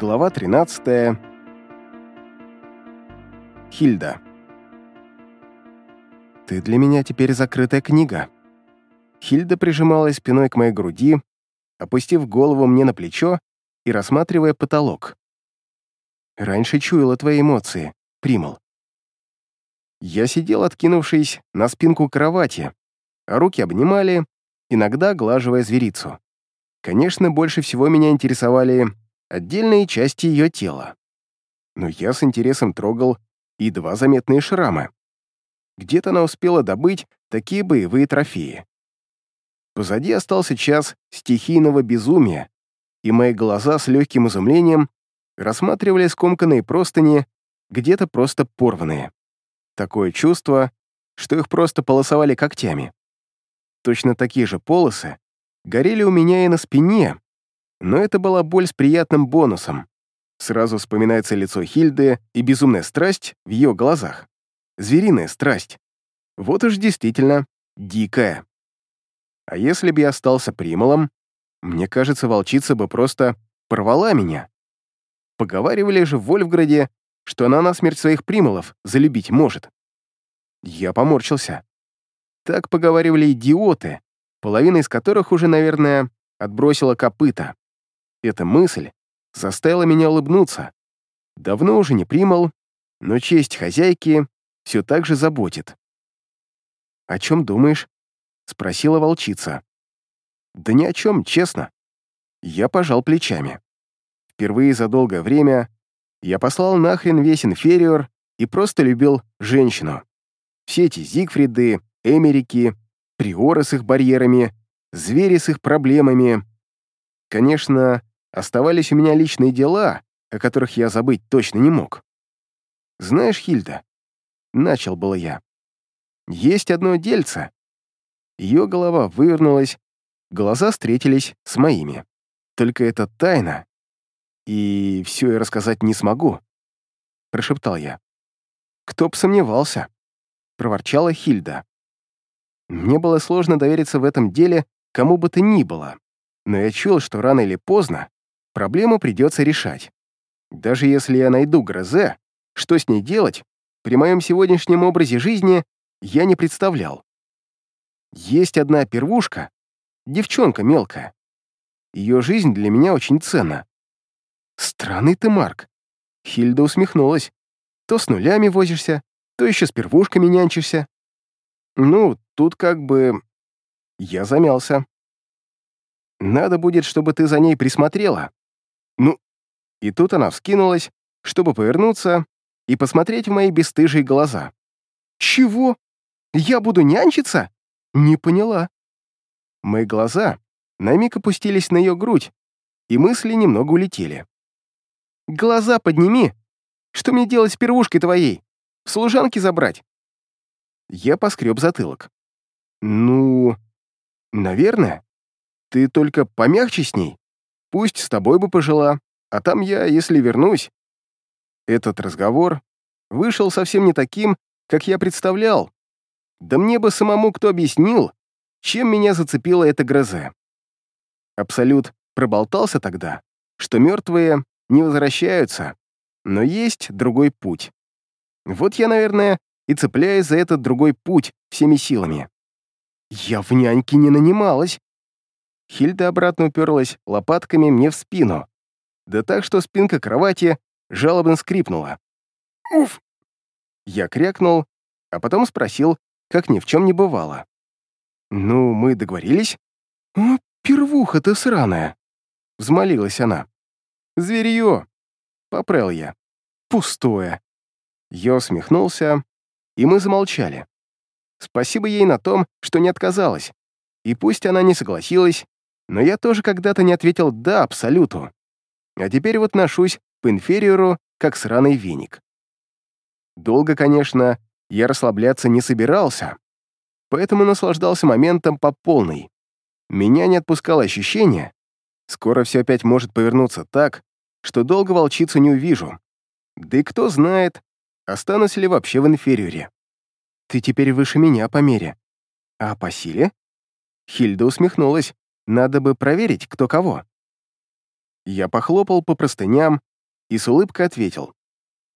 Глава 13. Хильда. «Ты для меня теперь закрытая книга». Хильда прижималась спиной к моей груди, опустив голову мне на плечо и рассматривая потолок. «Раньше чуяла твои эмоции, Примал». Я сидел, откинувшись на спинку кровати, а руки обнимали, иногда глаживая зверицу. Конечно, больше всего меня интересовали отдельные части ее тела. Но я с интересом трогал и два заметные шрама. Где-то она успела добыть такие боевые трофеи. Позади остался час стихийного безумия, и мои глаза с легким изумлением рассматривали скомканные простыни, где-то просто порванные. Такое чувство, что их просто полосовали когтями. Точно такие же полосы горели у меня и на спине, но это была боль с приятным бонусом. Сразу вспоминается лицо Хильды и безумная страсть в ее глазах. Звериная страсть. Вот уж действительно дикая. А если бы я остался примолом, мне кажется, волчица бы просто порвала меня. Поговаривали же в Вольфграде, что она на смерть своих примолов залюбить может. Я поморщился. Так поговаривали идиоты, половина из которых уже, наверное, отбросила копыта. Эта мысль заставила меня улыбнуться. Давно уже не примал, но честь хозяйки все так же заботит. «О чем думаешь?» — спросила волчица. «Да ни о чем, честно». Я пожал плечами. Впервые за долгое время я послал нахрен весь инфериор и просто любил женщину. Все эти Зигфриды, Эмерики, приоры с их барьерами, звери с их проблемами. Конечно, оставались у меня личные дела, о которых я забыть точно не мог. Знаешь, Хильда, начал было я. Есть одно дельце. Ее голова вывернулась, глаза встретились с моими. Только это тайна, и все я рассказать не смогу, прошептал я. Кто б сомневался, проворчала Хильда. Мне было сложно довериться в этом деле кому бы то ни было, но я чуял, что рано или поздно проблему придется решать. Даже если я найду Грозе, что с ней делать, при моем сегодняшнем образе жизни я не представлял. Есть одна первушка, девчонка мелкая. Ее жизнь для меня очень ценна. Странный ты, Марк. Хильда усмехнулась. То с нулями возишься, то еще с первушками нянчишься. Ну, тут как бы... Я замялся. Надо будет, чтобы ты за ней присмотрела. Ну, и тут она вскинулась, чтобы повернуться и посмотреть в мои бесстыжие глаза. «Чего? Я буду нянчиться?» «Не поняла». Мои глаза на миг опустились на ее грудь, и мысли немного улетели. «Глаза подними! Что мне делать с первушкой твоей? В служанке забрать?» Я поскреб затылок. «Ну, наверное. Ты только помягче с ней. Пусть с тобой бы пожила, а там я, если вернусь». Этот разговор вышел совсем не таким, как я представлял. Да мне бы самому кто объяснил, чем меня зацепила эта гроза. Абсолют проболтался тогда, что мертвые не возвращаются, но есть другой путь. Вот я, наверное, и цепляюсь за этот другой путь всеми силами. Я в няньке не нанималась. Хильда обратно уперлась лопатками мне в спину, да так, что спинка кровати жалобно скрипнула. «Уф!» Я крякнул, а потом спросил, как ни в чем не бывало. «Ну, мы договорились?» «О, первуха ты сраная!» — взмолилась она. «Зверье!» — поправил я. «Пустое!» Я усмехнулся, и мы замолчали. Спасибо ей на том, что не отказалась. И пусть она не согласилась, но я тоже когда-то не ответил «да» абсолюту. А теперь вот ношусь по инфериору, как сраный веник. Долго, конечно, я расслабляться не собирался, поэтому наслаждался моментом по полной. Меня не отпускало ощущение, скоро все опять может повернуться так, что долго волчицу не увижу. Да и кто знает, останусь ли вообще в инфериоре. Ты теперь выше меня по мере. А по силе? Хильда усмехнулась. Надо бы проверить, кто кого. Я похлопал по простыням и с улыбкой ответил.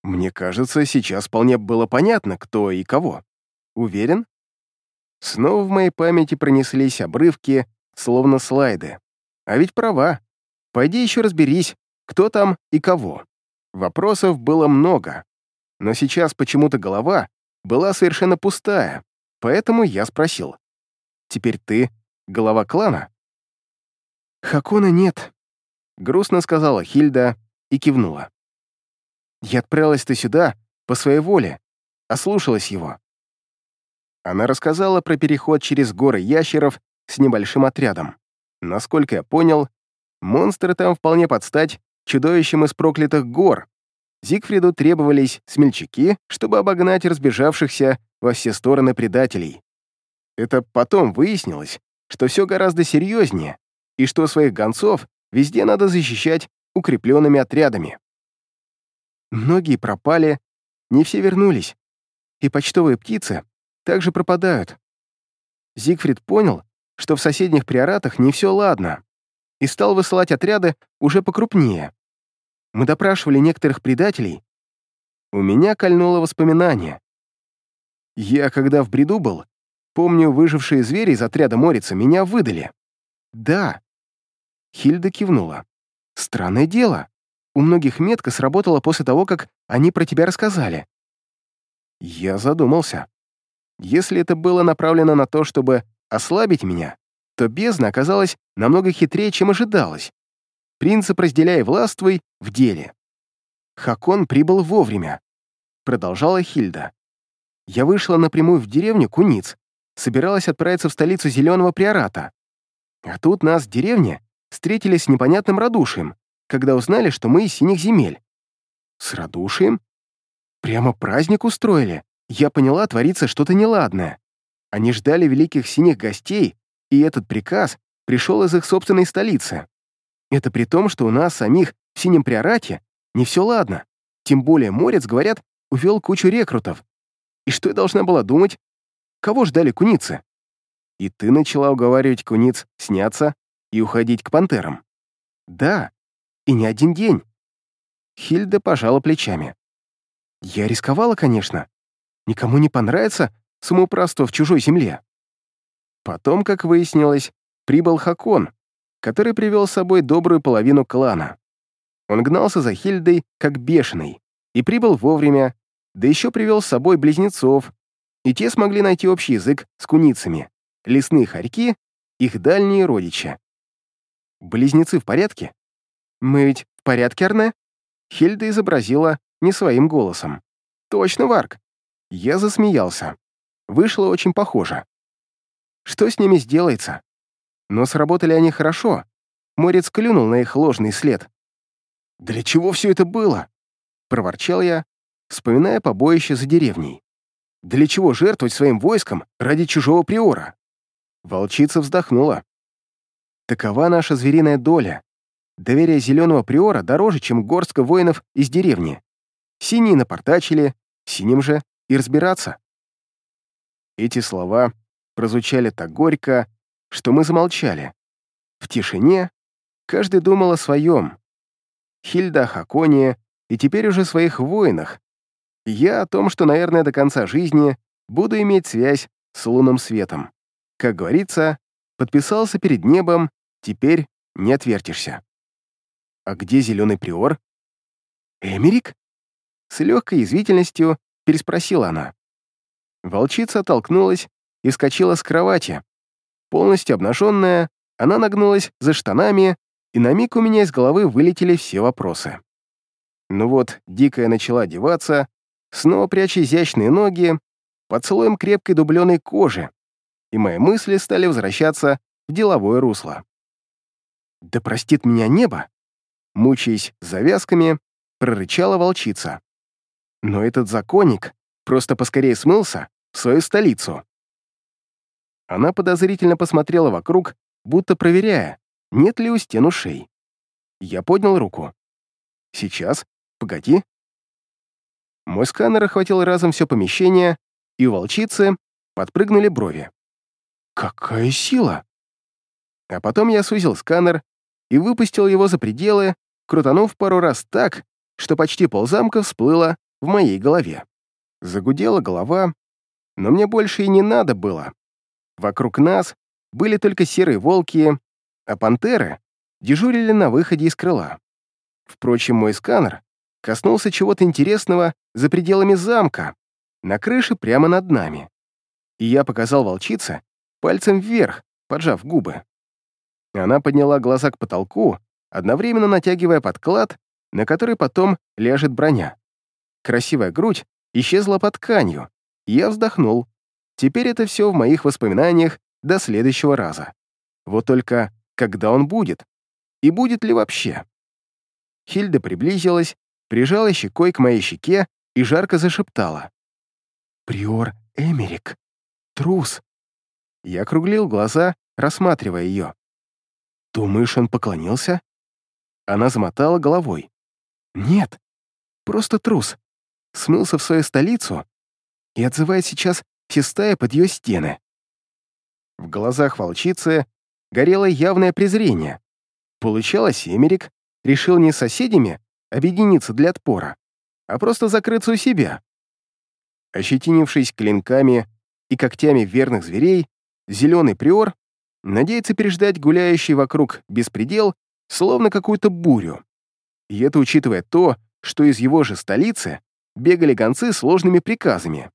Мне кажется, сейчас вполне было понятно, кто и кого. Уверен? Снова в моей памяти пронеслись обрывки, словно слайды. А ведь права. Пойди еще разберись, кто там и кого. Вопросов было много, но сейчас почему-то голова была совершенно пустая, поэтому я спросил. «Теперь ты глава клана?» «Хакона нет», — грустно сказала Хильда и кивнула. «Я отправилась-то сюда по своей воле, ослушалась его». Она рассказала про переход через горы ящеров с небольшим отрядом. Насколько я понял, монстры там вполне подстать чудовищем из проклятых гор. Зигфриду требовались смельчаки, чтобы обогнать разбежавшихся во все стороны предателей. Это потом выяснилось, что все гораздо серьезнее, и что своих гонцов везде надо защищать укрепленными отрядами. Многие пропали, не все вернулись, и почтовые птицы также пропадают. Зигфрид понял, что в соседних приоратах не все ладно, и стал высылать отряды уже покрупнее. Мы допрашивали некоторых предателей. У меня кольнуло воспоминание. Я, когда в бреду был, помню, выжившие звери из отряда Морица меня выдали. Да. Хильда кивнула. Странное дело. У многих метка сработала после того, как они про тебя рассказали. Я задумался. Если это было направлено на то, чтобы ослабить меня, то бездна оказалась намного хитрее, чем ожидалось. Принцип «разделяй властвуй» в деле. Хакон прибыл вовремя. Продолжала Хильда. Я вышла напрямую в деревню Куниц, собиралась отправиться в столицу Зеленого Приората. А тут нас в деревне встретили с непонятным радушием, когда узнали, что мы из синих земель. С радушием? Прямо праздник устроили. Я поняла, творится что-то неладное. Они ждали великих синих гостей, и этот приказ пришел из их собственной столицы. Это при том, что у нас самих в Синем Приорате не все ладно. Тем более Морец, говорят, увел кучу рекрутов. И что я должна была думать? Кого ждали куницы? И ты начала уговаривать куниц сняться и уходить к пантерам. Да, и не один день. Хильда пожала плечами. Я рисковала, конечно. Никому не понравится самоуправство в чужой земле. Потом, как выяснилось, прибыл Хакон, который привел с собой добрую половину клана. Он гнался за Хильдой, как бешеный, и прибыл вовремя, да еще привел с собой близнецов, и те смогли найти общий язык с куницами, лесные хорьки, их дальние родичи. Близнецы в порядке? Мы ведь в порядке, Арне? Хильда изобразила не своим голосом. Точно, Варк. Я засмеялся. Вышло очень похоже. Что с ними сделается? Но сработали они хорошо. Морец клюнул на их ложный след. «Для чего все это было?» — проворчал я, вспоминая побоище за деревней. «Для чего жертвовать своим войском ради чужого приора?» Волчица вздохнула. «Такова наша звериная доля. Доверие зеленого приора дороже, чем горстка воинов из деревни. Синие напортачили, синим же и разбираться». Эти слова прозвучали так горько, что мы замолчали. В тишине каждый думал о своем. Хильда о Хаконе и теперь уже своих воинах. Я о том, что, наверное, до конца жизни буду иметь связь с лунным светом. Как говорится, подписался перед небом, теперь не отвертишься. А где зеленый приор? Эмерик? С легкой язвительностью переспросила она. Волчица оттолкнулась и вскочила с кровати. Полностью обнаженная, она нагнулась за штанами, и на миг у меня из головы вылетели все вопросы. Ну вот, дикая начала одеваться, снова пряча изящные ноги под слоем крепкой дубленой кожи, и мои мысли стали возвращаться в деловое русло. «Да простит меня небо!» Мучаясь завязками, прорычала волчица. Но этот законник просто поскорее смылся в свою столицу. Она подозрительно посмотрела вокруг, будто проверяя, нет ли у стен ушей. Я поднял руку. «Сейчас, погоди». Мой сканер охватил разом все помещение, и у волчицы подпрыгнули брови. «Какая сила!» А потом я сузил сканер и выпустил его за пределы, крутанув пару раз так, что почти ползамка всплыло в моей голове. Загудела голова, но мне больше и не надо было. Вокруг нас были только серые волки, а пантеры дежурили на выходе из крыла. Впрочем, мой сканер коснулся чего-то интересного за пределами замка, на крыше прямо над нами. И я показал волчице пальцем вверх, поджав губы. Она подняла глаза к потолку, одновременно натягивая подклад, на который потом ляжет броня. Красивая грудь исчезла под тканью, я вздохнул. Теперь это все в моих воспоминаниях до следующего раза. Вот только когда он будет? И будет ли вообще? Хильда приблизилась, прижала щекой к моей щеке и жарко зашептала. «Приор Эмерик! Трус!» Я округлил глаза, рассматривая ее. «Думаешь, он поклонился?» Она замотала головой. «Нет, просто трус. Смылся в свою столицу и отзывает сейчас все стаи под ее стены». В глазах волчицы горело явное презрение. Получалось, Эмерик решил не с соседями объединиться для отпора, а просто закрыться у себя. Ощетинившись клинками и когтями верных зверей, зеленый приор надеется переждать гуляющий вокруг беспредел, словно какую-то бурю. И это учитывая то, что из его же столицы бегали гонцы с сложными приказами.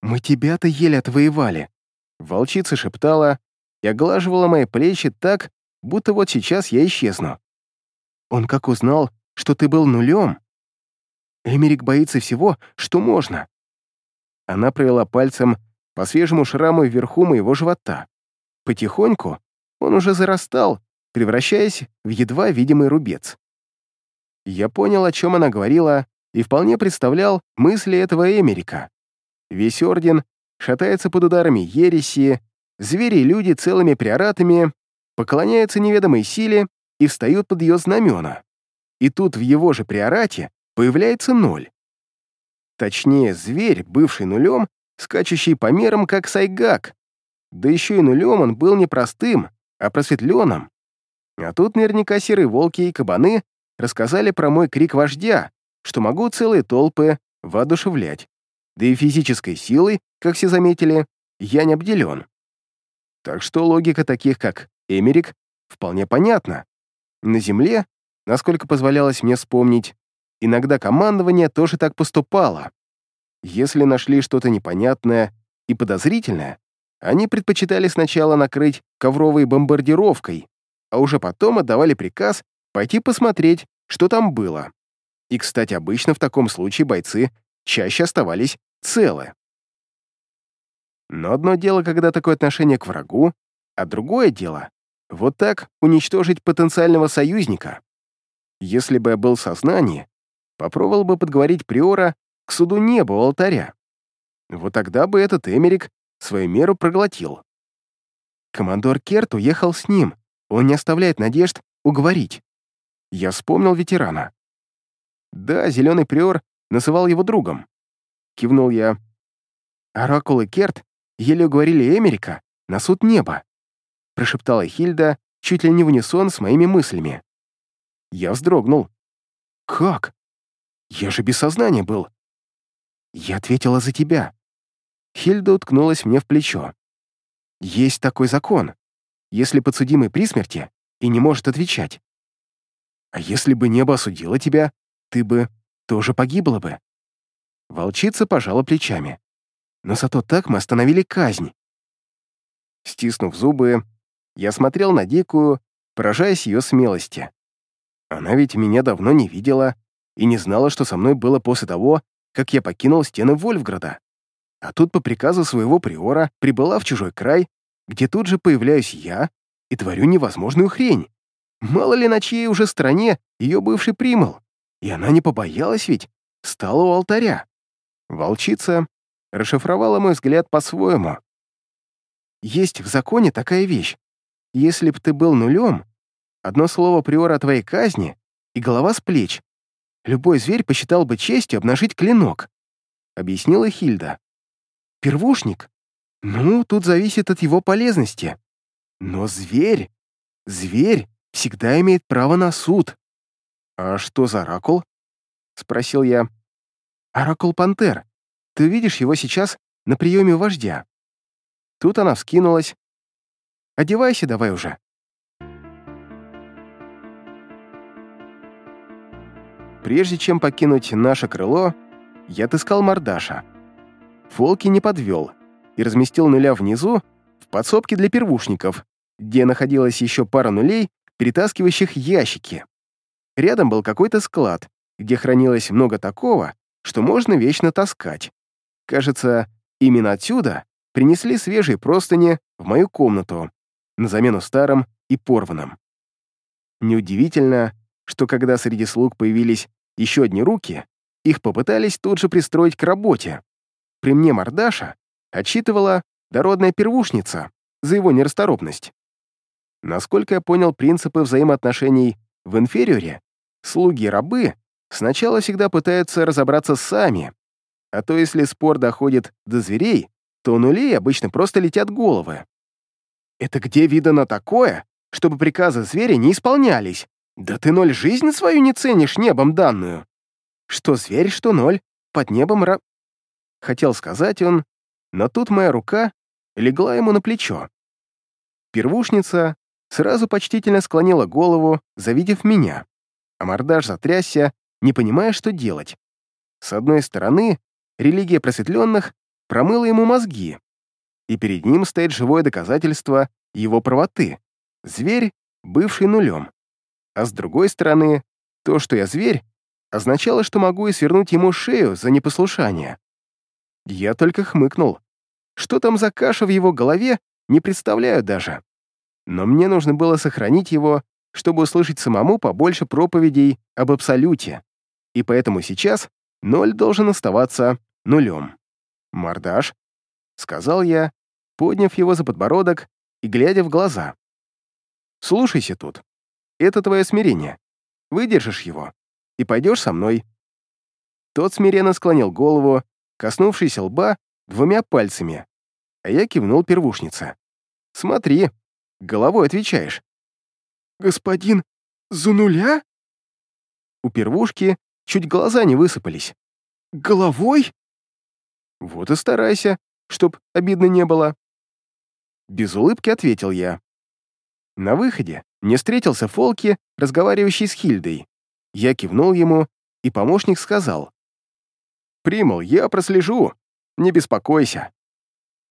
«Мы тебя-то еле отвоевали», — волчица шептала и оглаживала мои плечи так, будто вот сейчас я исчезну. Он как узнал, что ты был нулем? Эмерик боится всего, что можно. Она провела пальцем по свежему шраму вверху моего живота. Потихоньку он уже зарастал, превращаясь в едва видимый рубец. Я понял, о чем она говорила, и вполне представлял мысли этого Эмерика. Весь орден шатается под ударами ереси, звери и люди целыми приоратами поклоняются неведомой силе и встают под ее знамена. И тут в его же приорате появляется ноль. Точнее, зверь, бывший нулем, скачущий по мерам, как сайгак. Да еще и нулем он был не простым, а просветленным. А тут наверняка серые волки и кабаны рассказали про мой крик вождя, что могу целые толпы воодушевлять. Да и физической силой, как все заметили, я не обделен. Так что логика таких, как Эмерик, вполне понятна. На Земле, насколько позволялось мне вспомнить, иногда командование тоже так поступало. Если нашли что-то непонятное и подозрительное, они предпочитали сначала накрыть ковровой бомбардировкой, а уже потом отдавали приказ пойти посмотреть, что там было. И, кстати, обычно в таком случае бойцы чаще оставались целы. Но одно дело, когда такое отношение к врагу, а другое дело — вот так уничтожить потенциального союзника. Если бы я был в сознании, попробовал бы подговорить Приора к суду неба у алтаря. Вот тогда бы этот Эмерик свою меру проглотил. Командор Керт уехал с ним, он не оставляет надежд уговорить. Я вспомнил ветерана. Да, зеленый приор называл его другом. Кивнул я. Оракул и Керт еле уговорили Эмерика на суд неба, прошептала Хильда чуть ли не в унисон с моими мыслями. Я вздрогнул. «Как? Я же без сознания был». Я ответила за тебя. Хильда уткнулась мне в плечо. Есть такой закон. Если подсудимый при смерти и не может отвечать. А если бы небо осудило тебя, ты бы тоже погибла бы. Волчица пожала плечами. Но зато так мы остановили казнь. Стиснув зубы, я смотрел на Дикую, поражаясь ее смелости. Она ведь меня давно не видела и не знала, что со мной было после того, как я покинул стены Вольфграда. А тут по приказу своего приора прибыла в чужой край, где тут же появляюсь я и творю невозможную хрень. Мало ли на чьей уже стороне ее бывший примыл. И она не побоялась ведь, стала у алтаря. Волчица расшифровала мой взгляд по-своему. Есть в законе такая вещь. Если б ты был нулем, одно слово приора твоей казни и голова с плеч. Любой зверь посчитал бы честью обнажить клинок, объяснила Хильда. Первушник? Ну, тут зависит от его полезности. Но зверь, зверь всегда имеет право на суд». «А что за оракул?» — спросил я. «Оракул Пантер. Ты видишь его сейчас на приеме вождя». Тут она вскинулась. «Одевайся давай уже». Прежде чем покинуть наше крыло, я отыскал мордаша. Фолки не подвел и разместил нуля внизу в подсобке для первушников, где находилась еще пара нулей, перетаскивающих ящики. Рядом был какой-то склад, где хранилось много такого, что можно вечно таскать. Кажется, именно отсюда принесли свежие простыни в мою комнату, на замену старым и порванным. Неудивительно, что когда среди слуг появились еще одни руки, их попытались тут же пристроить к работе. При мне мордаша отчитывала дородная первушница за его нерасторопность. Насколько я понял принципы взаимоотношений в инфериоре, слуги и рабы сначала всегда пытаются разобраться сами, а то если спор доходит до зверей, то у нулей обычно просто летят головы. Это где видано такое, чтобы приказы зверя не исполнялись? Да ты ноль жизнь свою не ценишь небом данную. Что зверь, что ноль, под небом ра... Хотел сказать он, но тут моя рука легла ему на плечо. Первушница сразу почтительно склонила голову, завидев меня, а мордаш затрясся, не понимая, что делать. С одной стороны, религия просветленных промыла ему мозги, и перед ним стоит живое доказательство его правоты. Зверь, бывший нулем. А с другой стороны, то, что я зверь, означало, что могу и свернуть ему шею за непослушание. Я только хмыкнул. Что там за каша в его голове, не представляю даже. Но мне нужно было сохранить его, чтобы услышать самому побольше проповедей об абсолюте. И поэтому сейчас ноль должен оставаться нулем. «Мордаш», — сказал я, подняв его за подбородок и глядя в глаза. «Слушайся тут. Это твое смирение. Выдержишь его и пойдешь со мной». Тот смиренно склонил голову, коснувшись лба двумя пальцами, а я кивнул первушнице. «Смотри, головой отвечаешь». «Господин, за нуля?» У первушки чуть глаза не высыпались. «Головой?» «Вот и старайся, чтоб обидно не было». Без улыбки ответил я. На выходе мне встретился Фолки, разговаривающий с Хильдой. Я кивнул ему, и помощник сказал. «Примал, я прослежу, не беспокойся».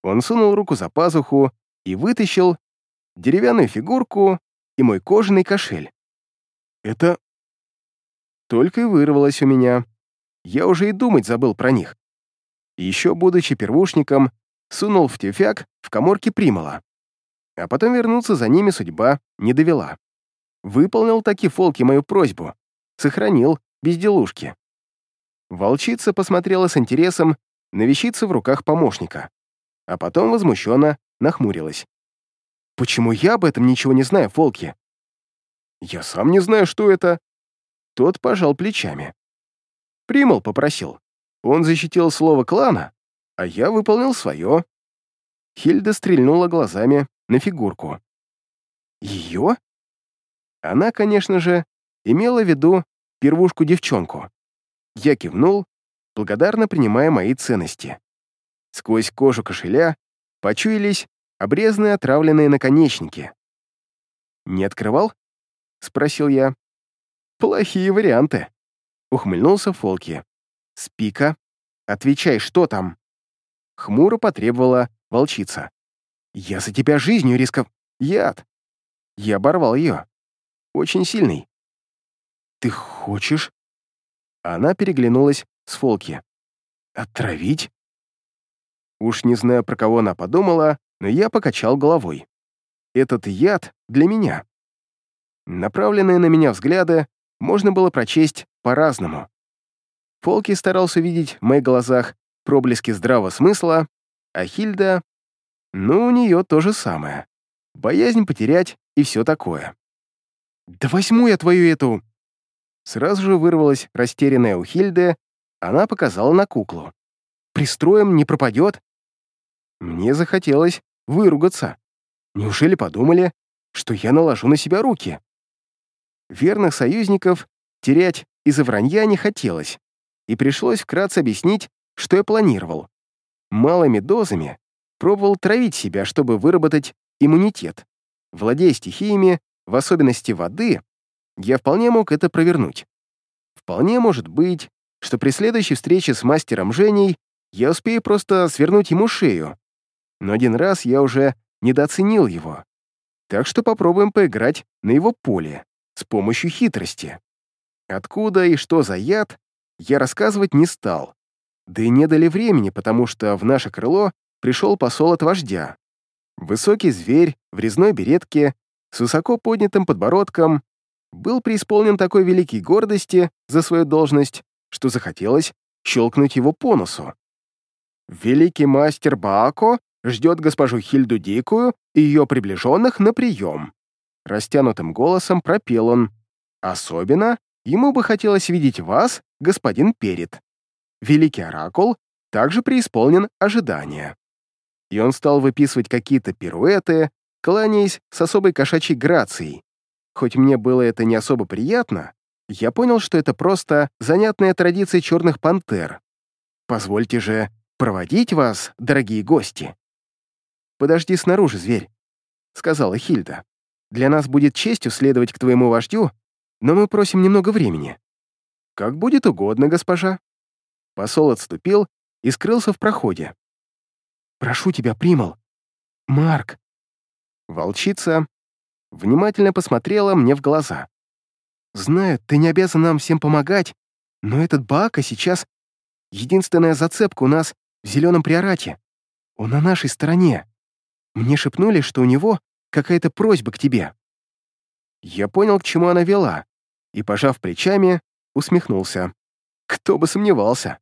Он сунул руку за пазуху и вытащил деревянную фигурку и мой кожаный кошель. Это только и вырвалось у меня. Я уже и думать забыл про них. Еще, будучи первушником, сунул в тюфяк в коморке Примала а потом вернуться за ними судьба не довела. Выполнил таки Фолки мою просьбу, сохранил безделушки. Волчица посмотрела с интересом на вещицы в руках помощника, а потом возмущенно нахмурилась. «Почему я об этом ничего не знаю, Фолки?» «Я сам не знаю, что это». Тот пожал плечами. Примал попросил. Он защитил слово клана, а я выполнил свое. Хильда стрельнула глазами на фигурку. Ее? Она, конечно же, имела в виду первушку-девчонку. Я кивнул, благодарно принимая мои ценности. Сквозь кожу кошеля почуялись обрезанные отравленные наконечники. «Не открывал?» — спросил я. «Плохие варианты», — ухмыльнулся Фолки. «Спика, отвечай, что там?» Хмуро потребовала волчица. «Я за тебя жизнью рисков... Яд!» Я оборвал ее. Очень сильный. «Ты хочешь?» Она переглянулась с Фолки. «Отравить?» Уж не знаю, про кого она подумала, но я покачал головой. «Этот яд для меня». Направленные на меня взгляды можно было прочесть по-разному. Фолки старался видеть в моих глазах проблески здравого смысла, а Хильда ну, у нее то же самое. Боязнь потерять и все такое. «Да возьму я твою эту...» Сразу же вырвалась растерянная у Хильды, она показала на куклу. «Пристроем не пропадет?» Мне захотелось выругаться. Неужели подумали, что я наложу на себя руки? Верных союзников терять из-за вранья не хотелось, и пришлось вкратце объяснить, что я планировал. Малыми дозами пробовал травить себя, чтобы выработать иммунитет. Владея стихиями, в особенности воды, я вполне мог это провернуть. Вполне может быть, что при следующей встрече с мастером Женей я успею просто свернуть ему шею. Но один раз я уже недооценил его. Так что попробуем поиграть на его поле с помощью хитрости. Откуда и что за яд, я рассказывать не стал. Да и не дали времени, потому что в наше крыло пришел посол от вождя. Высокий зверь в резной беретке с высоко поднятым подбородком был преисполнен такой великой гордости за свою должность, что захотелось щелкнуть его по носу. «Великий мастер Баако ждет госпожу Хильду Дикую и ее приближенных на прием», растянутым голосом пропел он. «Особенно ему бы хотелось видеть вас, господин Перед. Великий Оракул также преисполнен ожидания». И он стал выписывать какие-то пируэты, кланяясь с особой кошачьей грацией. Хоть мне было это не особо приятно, я понял, что это просто занятная традиция черных пантер. Позвольте же проводить вас, дорогие гости. «Подожди снаружи, зверь», — сказала Хильда. «Для нас будет честью следовать к твоему вождю, но мы просим немного времени». «Как будет угодно, госпожа». Посол отступил и скрылся в проходе. «Прошу тебя, Примал. Марк». Волчица внимательно посмотрела мне в глаза. «Знаю, ты не обязан нам всем помогать, но этот Баака сейчас единственная зацепка у нас в Зеленом Приорате. Он на нашей стороне. Мне шепнули, что у него какая-то просьба к тебе». Я понял, к чему она вела, и, пожав плечами, усмехнулся. Кто бы сомневался.